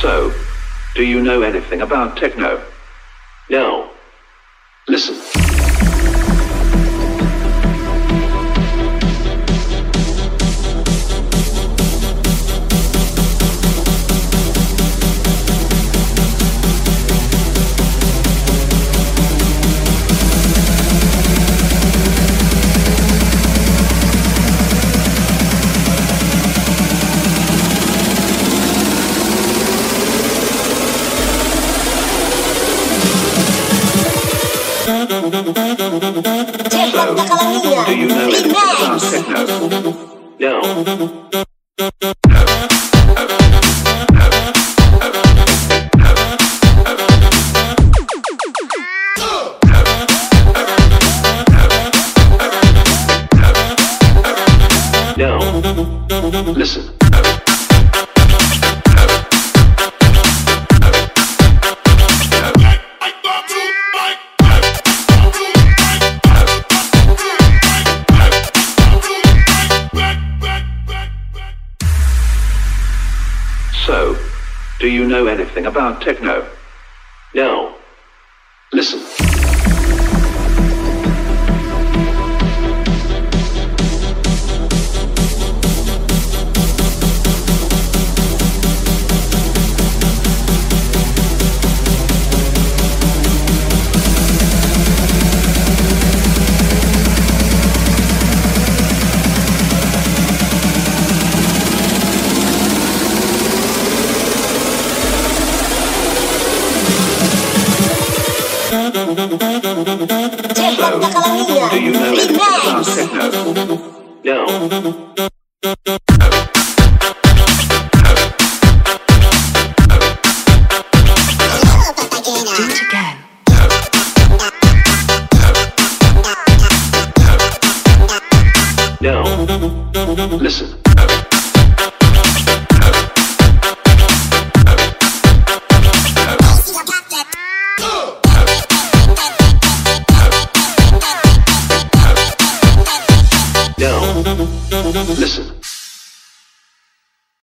So, do you know anything about techno? No. Listen. Do you know anything about techno? No. No. Listen. So, do you know anything about techno? No. Listen. Do you know. No. Listen. Listen.